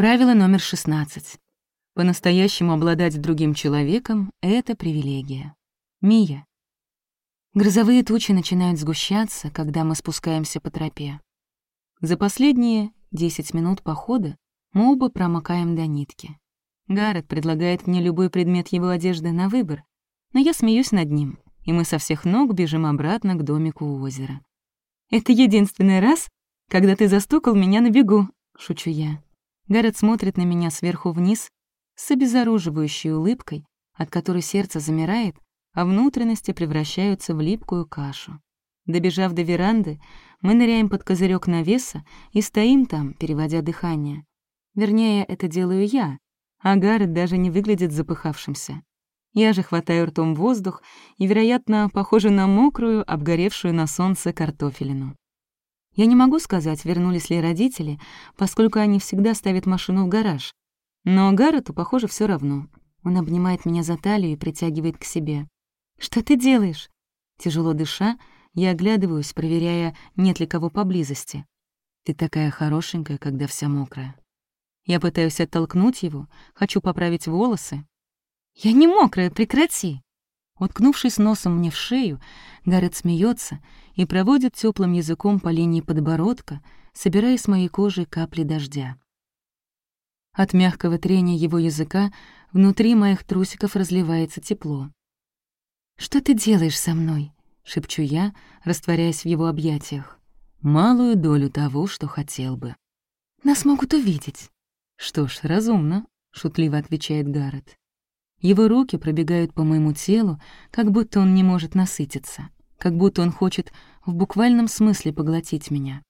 Правило номер 16. По-настоящему обладать другим человеком — это привилегия. Мия. Грозовые тучи начинают сгущаться, когда мы спускаемся по тропе. За последние 10 минут похода мы оба промокаем до нитки. Гаррет предлагает мне любой предмет его одежды на выбор, но я смеюсь над ним, и мы со всех ног бежим обратно к домику у озера. «Это единственный раз, когда ты застукал меня на бегу», — шучу я. Гаррет смотрит на меня сверху вниз с обезоруживающей улыбкой, от которой сердце замирает, а внутренности превращаются в липкую кашу. Добежав до веранды, мы ныряем под козырек навеса и стоим там, переводя дыхание. Вернее, это делаю я, а Гаррет даже не выглядит запыхавшимся. Я же хватаю ртом воздух и, вероятно, похожа на мокрую, обгоревшую на солнце картофелину. Я не могу сказать, вернулись ли родители, поскольку они всегда ставят машину в гараж. Но Гаррету, похоже, все равно. Он обнимает меня за талию и притягивает к себе. «Что ты делаешь?» Тяжело дыша, я оглядываюсь, проверяя, нет ли кого поблизости. «Ты такая хорошенькая, когда вся мокрая». Я пытаюсь оттолкнуть его, хочу поправить волосы. «Я не мокрая, прекрати!» Уткнувшись носом мне в шею, Гаррет смеется и проводит теплым языком по линии подбородка, собирая с моей кожи капли дождя. От мягкого трения его языка внутри моих трусиков разливается тепло. «Что ты делаешь со мной?» — шепчу я, растворяясь в его объятиях. «Малую долю того, что хотел бы». «Нас могут увидеть». «Что ж, разумно», — шутливо отвечает Гаррет. Его руки пробегают по моему телу, как будто он не может насытиться, как будто он хочет в буквальном смысле поглотить меня.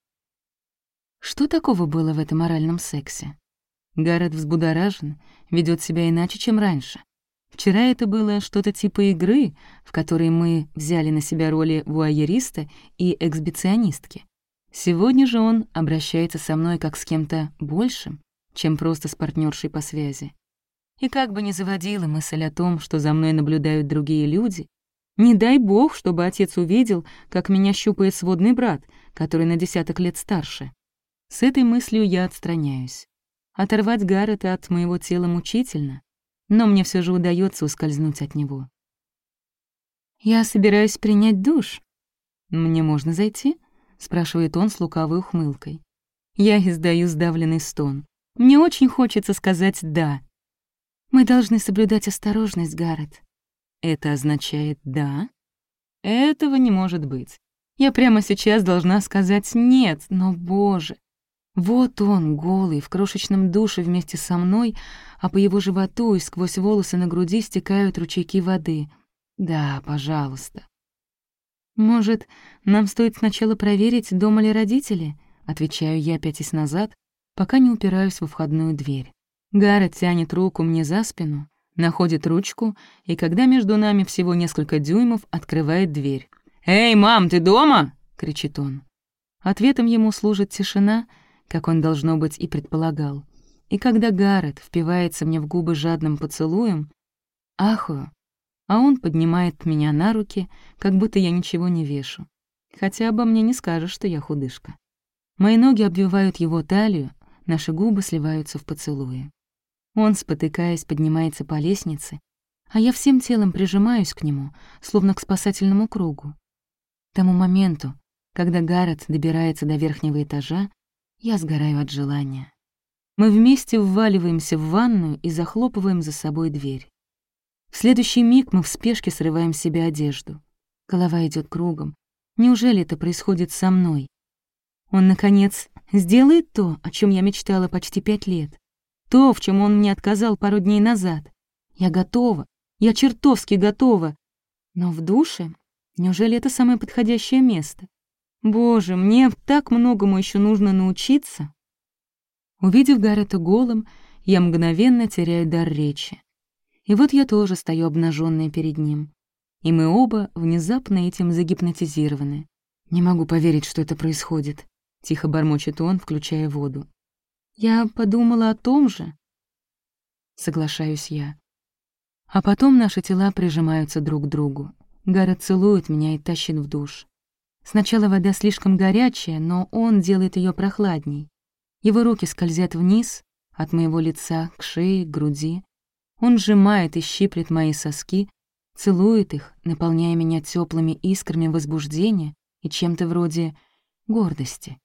Что такого было в этом оральном сексе? Гаррет взбудоражен, ведет себя иначе, чем раньше. Вчера это было что-то типа игры, в которой мы взяли на себя роли вуайериста и эксбиционистки. Сегодня же он обращается со мной как с кем-то большим, чем просто с партнершей по связи. И как бы ни заводила мысль о том, что за мной наблюдают другие люди, не дай бог, чтобы отец увидел, как меня щупает сводный брат, который на десяток лет старше. С этой мыслью я отстраняюсь. Оторвать Гаррета от моего тела мучительно, но мне все же удается ускользнуть от него. «Я собираюсь принять душ. Мне можно зайти?» — спрашивает он с лукавой ухмылкой. Я издаю сдавленный стон. Мне очень хочется сказать «да», мы должны соблюдать осторожность, Гаррет. Это означает «да»? Этого не может быть. Я прямо сейчас должна сказать «нет», но, боже, вот он, голый, в крошечном душе вместе со мной, а по его животу и сквозь волосы на груди стекают ручейки воды. Да, пожалуйста. «Может, нам стоит сначала проверить, дома ли родители?» Отвечаю я, пятясь назад, пока не упираюсь во входную дверь. Гаррет тянет руку мне за спину, находит ручку, и когда между нами всего несколько дюймов, открывает дверь. «Эй, мам, ты дома?» — кричит он. Ответом ему служит тишина, как он, должно быть, и предполагал. И когда Гаррет впивается мне в губы жадным поцелуем, ахую, а он поднимает меня на руки, как будто я ничего не вешу. Хотя обо мне не скажешь, что я худышка. Мои ноги обвивают его талию, наши губы сливаются в поцелуе. Он, спотыкаясь, поднимается по лестнице, а я всем телом прижимаюсь к нему, словно к спасательному кругу. К тому моменту, когда Гаррет добирается до верхнего этажа, я сгораю от желания. Мы вместе вваливаемся в ванную и захлопываем за собой дверь. В следующий миг мы в спешке срываем с себя одежду. Голова идет кругом. Неужели это происходит со мной? Он, наконец, сделает то, о чем я мечтала почти пять лет. То, в чем он мне отказал пару дней назад. Я готова. Я чертовски готова. Но в душе? Неужели это самое подходящее место? Боже, мне так многому еще нужно научиться. Увидев Гаррета голым, я мгновенно теряю дар речи. И вот я тоже стою обнаженная перед ним. И мы оба внезапно этим загипнотизированы. «Не могу поверить, что это происходит», — тихо бормочет он, включая воду. Я подумала о том же. Соглашаюсь я. А потом наши тела прижимаются друг к другу. Гара целует меня и тащит в душ. Сначала вода слишком горячая, но он делает ее прохладней. Его руки скользят вниз, от моего лица к шее, к груди. Он сжимает и щиплет мои соски, целует их, наполняя меня теплыми искрами возбуждения и чем-то вроде гордости.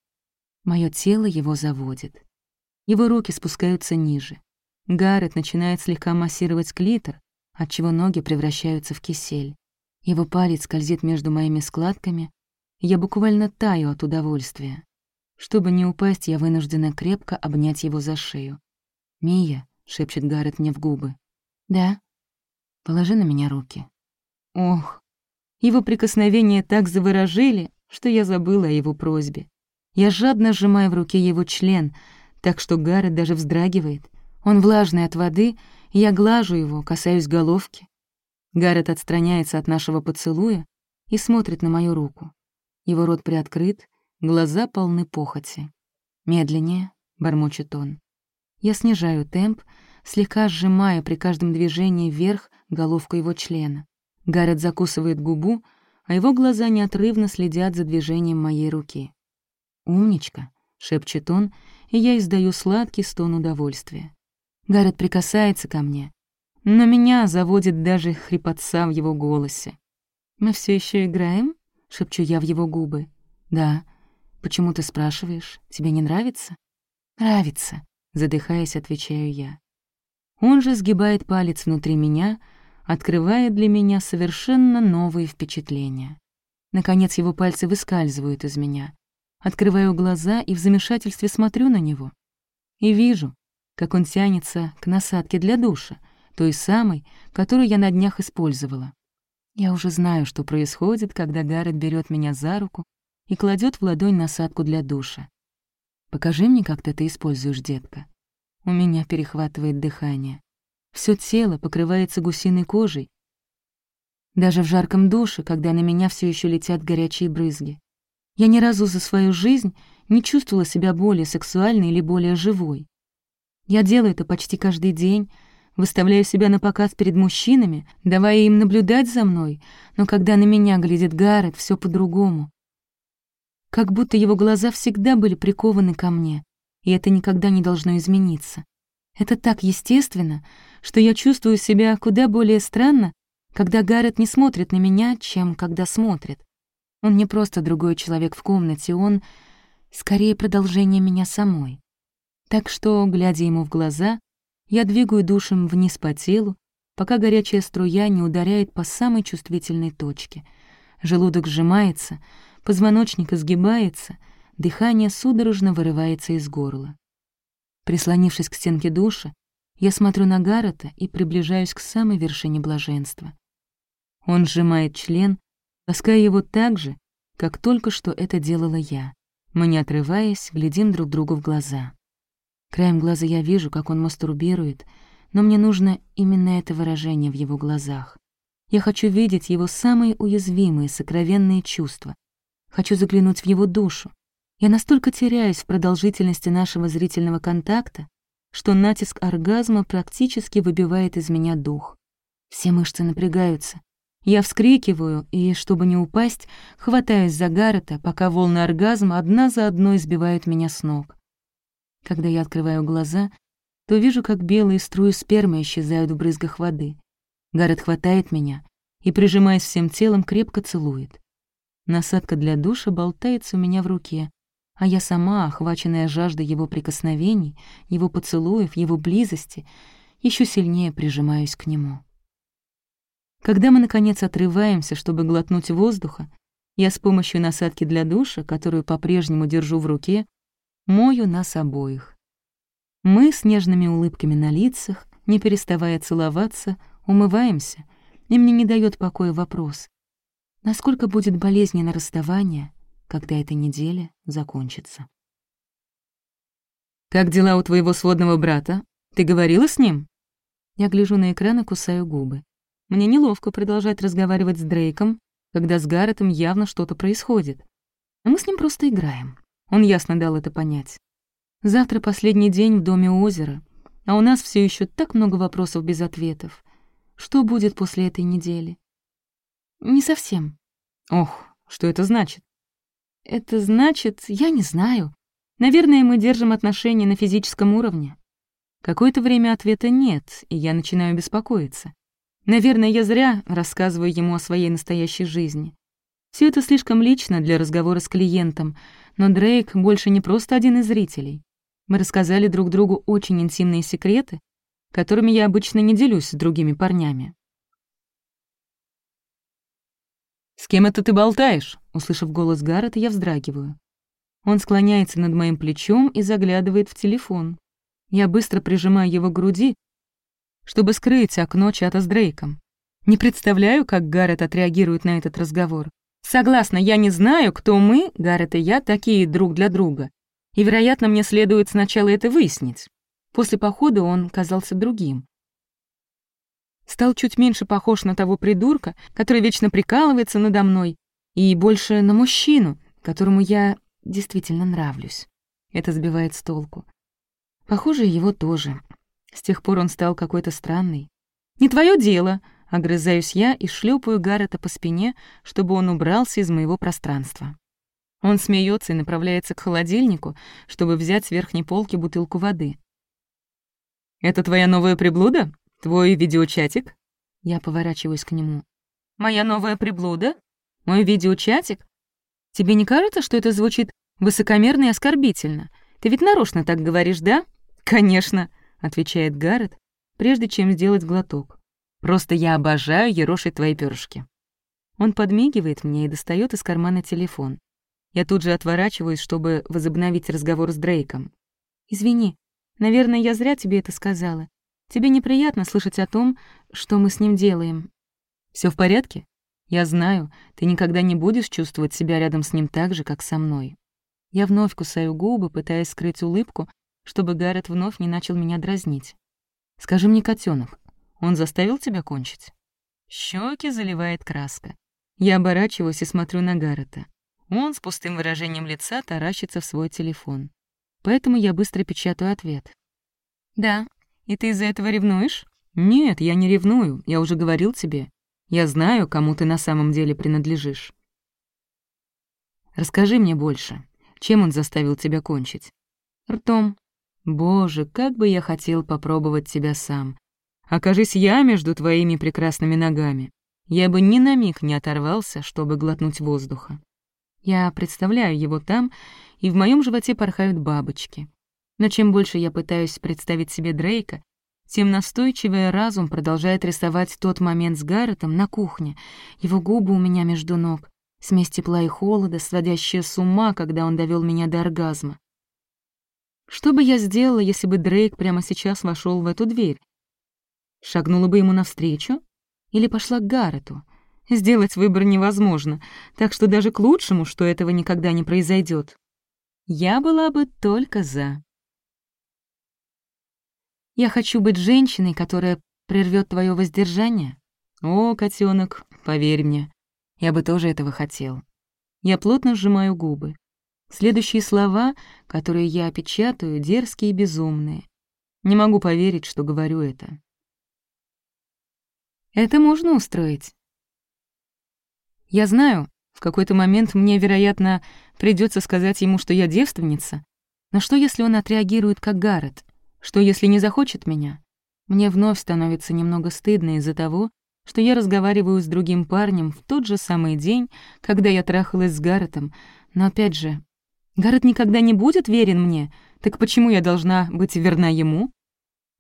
Мое тело его заводит. Его руки спускаются ниже. Гаррет начинает слегка массировать клитор, отчего ноги превращаются в кисель. Его палец скользит между моими складками, я буквально таю от удовольствия. Чтобы не упасть, я вынуждена крепко обнять его за шею. «Мия», — шепчет Гаррет мне в губы. «Да?» «Положи на меня руки». Ох, его прикосновения так заворожили, что я забыла о его просьбе. Я жадно сжимаю в руке его член, так что Гаррет даже вздрагивает. Он влажный от воды, я глажу его, касаюсь головки. Гаррет отстраняется от нашего поцелуя и смотрит на мою руку. Его рот приоткрыт, глаза полны похоти. «Медленнее», — бормочет он. Я снижаю темп, слегка сжимая при каждом движении вверх головку его члена. Гаррет закусывает губу, а его глаза неотрывно следят за движением моей руки. «Умничка», — шепчет он, и я издаю сладкий стон удовольствия. Гаррет прикасается ко мне, но меня заводит даже хрипотца в его голосе. «Мы все еще играем?» — шепчу я в его губы. «Да. Почему ты спрашиваешь? Тебе не нравится?» «Нравится», — задыхаясь, отвечаю я. Он же сгибает палец внутри меня, открывая для меня совершенно новые впечатления. Наконец его пальцы выскальзывают из меня. Открываю глаза и в замешательстве смотрю на него. И вижу, как он тянется к насадке для душа, той самой, которую я на днях использовала. Я уже знаю, что происходит, когда Гаррет берет меня за руку и кладет в ладонь насадку для душа. «Покажи мне, как ты это используешь, детка». У меня перехватывает дыхание. Все тело покрывается гусиной кожей. Даже в жарком душе, когда на меня все еще летят горячие брызги. Я ни разу за свою жизнь не чувствовала себя более сексуальной или более живой. Я делаю это почти каждый день, выставляю себя на показ перед мужчинами, давая им наблюдать за мной, но когда на меня глядит Гаррет, все по-другому. Как будто его глаза всегда были прикованы ко мне, и это никогда не должно измениться. Это так естественно, что я чувствую себя куда более странно, когда Гаррет не смотрит на меня, чем когда смотрит. Он не просто другой человек в комнате, он скорее продолжение меня самой. Так что, глядя ему в глаза, я двигаю душем вниз по телу, пока горячая струя не ударяет по самой чувствительной точке. Желудок сжимается, позвоночник изгибается, дыхание судорожно вырывается из горла. Прислонившись к стенке душа, я смотрю на Гаррета и приближаюсь к самой вершине блаженства. Он сжимает член, лаская его так же, как только что это делала я. Мы, не отрываясь, глядим друг другу в глаза. Краем глаза я вижу, как он мастурбирует, но мне нужно именно это выражение в его глазах. Я хочу видеть его самые уязвимые, сокровенные чувства. Хочу заглянуть в его душу. Я настолько теряюсь в продолжительности нашего зрительного контакта, что натиск оргазма практически выбивает из меня дух. Все мышцы напрягаются. Я вскрикиваю и, чтобы не упасть, хватаюсь за Гаррета, пока волны оргазма одна за одной сбивают меня с ног. Когда я открываю глаза, то вижу, как белые струи спермы исчезают в брызгах воды. Гаррет хватает меня и, прижимаясь всем телом, крепко целует. Насадка для душа болтается у меня в руке, а я сама, охваченная жаждой его прикосновений, его поцелуев, его близости, еще сильнее прижимаюсь к нему. Когда мы, наконец, отрываемся, чтобы глотнуть воздуха, я с помощью насадки для душа, которую по-прежнему держу в руке, мою нас обоих. Мы с нежными улыбками на лицах, не переставая целоваться, умываемся, и мне не дает покоя вопрос, насколько будет болезненно расставание, когда эта неделя закончится. «Как дела у твоего сводного брата? Ты говорила с ним?» Я гляжу на экран и кусаю губы. Мне неловко продолжать разговаривать с Дрейком, когда с Гарретом явно что-то происходит. А мы с ним просто играем. Он ясно дал это понять. Завтра последний день в доме озера, а у нас все еще так много вопросов без ответов. Что будет после этой недели? Не совсем. Ох, что это значит? Это значит, я не знаю. Наверное, мы держим отношения на физическом уровне. Какое-то время ответа нет, и я начинаю беспокоиться. Наверное, я зря рассказываю ему о своей настоящей жизни. Все это слишком лично для разговора с клиентом, но Дрейк больше не просто один из зрителей. Мы рассказали друг другу очень интимные секреты, которыми я обычно не делюсь с другими парнями. «С кем это ты болтаешь?» Услышав голос Гаррета, я вздрагиваю. Он склоняется над моим плечом и заглядывает в телефон. Я быстро прижимаю его к груди, чтобы скрыть окно чата с Дрейком. Не представляю, как Гаррет отреагирует на этот разговор. Согласна, я не знаю, кто мы, Гаррет и я, такие друг для друга. И, вероятно, мне следует сначала это выяснить. После похода он казался другим. Стал чуть меньше похож на того придурка, который вечно прикалывается надо мной, и больше на мужчину, которому я действительно нравлюсь. Это сбивает с толку. Похоже, его тоже. С тех пор он стал какой-то странный. «Не твое дело!» — огрызаюсь я и шлепаю Гаррета по спине, чтобы он убрался из моего пространства. Он смеется и направляется к холодильнику, чтобы взять с верхней полки бутылку воды. «Это твоя новая приблуда? Твой видеочатик?» Я поворачиваюсь к нему. «Моя новая приблуда? Мой видеочатик? Тебе не кажется, что это звучит высокомерно и оскорбительно? Ты ведь нарочно так говоришь, да?» «Конечно», — отвечает Гаррет, прежде чем сделать глоток. «Просто я обожаю ерошить твои перышки». Он подмигивает мне и достает из кармана телефон. Я тут же отворачиваюсь, чтобы возобновить разговор с Дрейком. «Извини, наверное, я зря тебе это сказала. Тебе неприятно слышать о том, что мы с ним делаем». Все в порядке? Я знаю, ты никогда не будешь чувствовать себя рядом с ним так же, как со мной». Я вновь кусаю губы, пытаясь скрыть улыбку, чтобы Гаррет вновь не начал меня дразнить. «Скажи мне, котенок, он заставил тебя кончить?» Щеки заливает краска. Я оборачиваюсь и смотрю на Гаррета. Он с пустым выражением лица таращится в свой телефон. Поэтому я быстро печатаю ответ. «Да, и ты из-за этого ревнуешь?» «Нет, я не ревную, я уже говорил тебе. Я знаю, кому ты на самом деле принадлежишь». «Расскажи мне больше. Чем он заставил тебя кончить?» «Ртом. Боже, как бы я хотел попробовать тебя сам. Окажись я между твоими прекрасными ногами. Я бы ни на миг не оторвался, чтобы глотнуть воздуха. Я представляю его там, и в моем животе порхают бабочки. Но чем больше я пытаюсь представить себе Дрейка, тем настойчивее разум продолжает рисовать тот момент с Гарретом на кухне, его губы у меня между ног, смесь тепла и холода, сводящая с ума, когда он довел меня до оргазма. Что бы я сделала, если бы Дрейк прямо сейчас вошел в эту дверь? Шагнула бы ему навстречу? Или пошла к Гаррету? Сделать выбор невозможно, так что даже к лучшему, что этого никогда не произойдет. Я была бы только за. Я хочу быть женщиной, которая прервет твое воздержание. О, котенок, поверь мне, я бы тоже этого хотел. Я плотно сжимаю губы. Следующие слова, которые я опечатаю, дерзкие и безумные. Не могу поверить, что говорю это. Это можно устроить. Я знаю, в какой-то момент мне, вероятно, придется сказать ему, что я девственница. Но что, если он отреагирует как Гаррет? Что, если не захочет меня? Мне вновь становится немного стыдно из-за того, что я разговариваю с другим парнем в тот же самый день, когда я трахалась с Гарретом, но опять же, Гаррет никогда не будет верен мне, так почему я должна быть верна ему?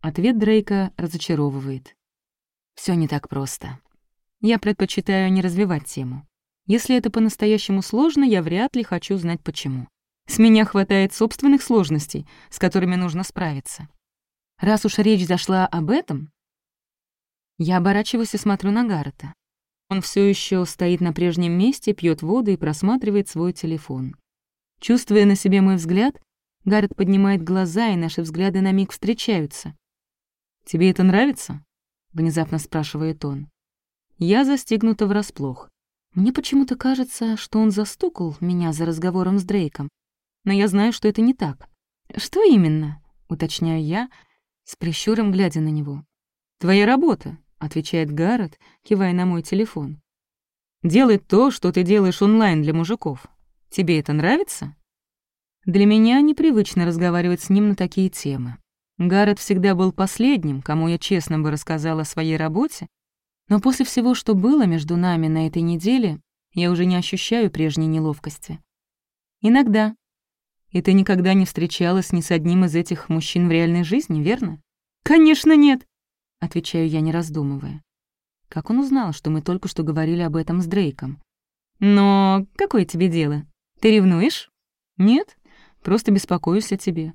Ответ Дрейка разочаровывает. Все не так просто. Я предпочитаю не развивать тему. Если это по-настоящему сложно, я вряд ли хочу знать почему. С меня хватает собственных сложностей, с которыми нужно справиться. Раз уж речь зашла об этом, я оборачиваюсь и смотрю на Гаррета. Он все еще стоит на прежнем месте, пьет воду и просматривает свой телефон. Чувствуя на себе мой взгляд, Гаррет поднимает глаза, и наши взгляды на миг встречаются. «Тебе это нравится?» — внезапно спрашивает он. Я застигнута врасплох. Мне почему-то кажется, что он застукал меня за разговором с Дрейком. Но я знаю, что это не так. «Что именно?» — уточняю я, с прищуром глядя на него. «Твоя работа», — отвечает Гаррет, кивая на мой телефон. «Делай то, что ты делаешь онлайн для мужиков. Тебе это нравится?» Для меня непривычно разговаривать с ним на такие темы. Гаррет всегда был последним, кому я честно бы рассказала о своей работе, но после всего, что было между нами на этой неделе, я уже не ощущаю прежней неловкости. Иногда. И ты никогда не встречалась ни с одним из этих мужчин в реальной жизни, верно? Конечно, нет, отвечаю я, не раздумывая. Как он узнал, что мы только что говорили об этом с Дрейком? Но какое тебе дело? Ты ревнуешь? Нет, просто беспокоюсь о тебе.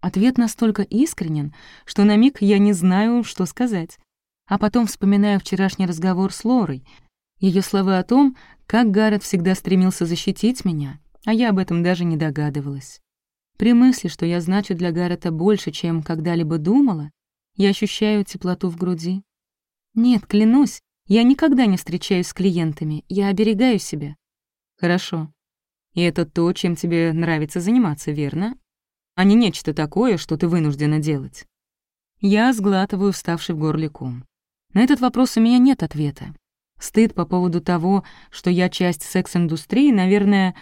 Ответ настолько искренен, что на миг я не знаю, что сказать. А потом вспоминаю вчерашний разговор с Лорой, ее слова о том, как Гаррет всегда стремился защитить меня, а я об этом даже не догадывалась. При мысли, что я значу для Гаррета больше, чем когда-либо думала, я ощущаю теплоту в груди. Нет, клянусь, я никогда не встречаюсь с клиентами, я оберегаю себя. Хорошо. И это то, чем тебе нравится заниматься, верно? А не нечто такое, что ты вынуждена делать. Я сглатываю вставший в горле ком. На этот вопрос у меня нет ответа. Стыд по поводу того, что я часть секс-индустрии, наверное,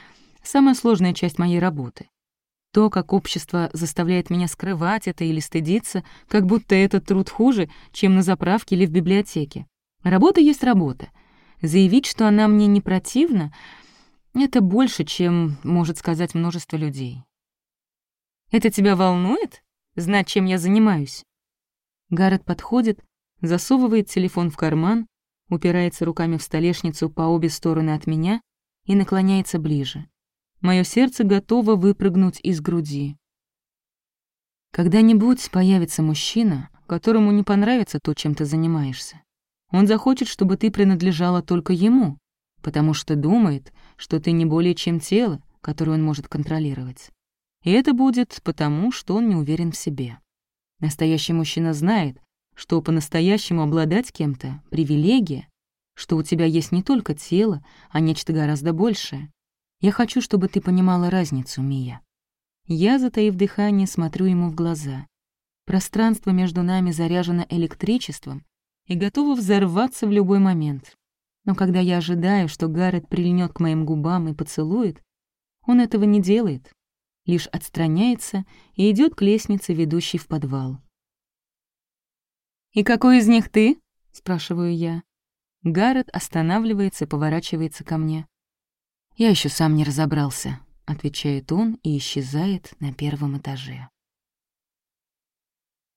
самая сложная часть моей работы. То, как общество заставляет меня скрывать это или стыдиться, как будто этот труд хуже, чем на заправке или в библиотеке. Работа есть работа. Заявить, что она мне не противна, это больше, чем может сказать множество людей. «Это тебя волнует? Знать, чем я занимаюсь?» Гаррет подходит, засовывает телефон в карман, упирается руками в столешницу по обе стороны от меня и наклоняется ближе. Моё сердце готово выпрыгнуть из груди. Когда-нибудь появится мужчина, которому не понравится то, чем ты занимаешься. Он захочет, чтобы ты принадлежала только ему, потому что думает, что ты не более чем тело, которое он может контролировать. И это будет потому, что он не уверен в себе. Настоящий мужчина знает, что по-настоящему обладать кем-то — привилегия, что у тебя есть не только тело, а нечто гораздо большее. Я хочу, чтобы ты понимала разницу, Мия. Я, затаив дыхание, смотрю ему в глаза. Пространство между нами заряжено электричеством и готово взорваться в любой момент. Но когда я ожидаю, что Гаррет прильнет к моим губам и поцелует, он этого не делает, лишь отстраняется и идет к лестнице, ведущей в подвал. «И какой из них ты?» — спрашиваю я. Гаррет останавливается и поворачивается ко мне. «Я еще сам не разобрался», — отвечает он и исчезает на первом этаже.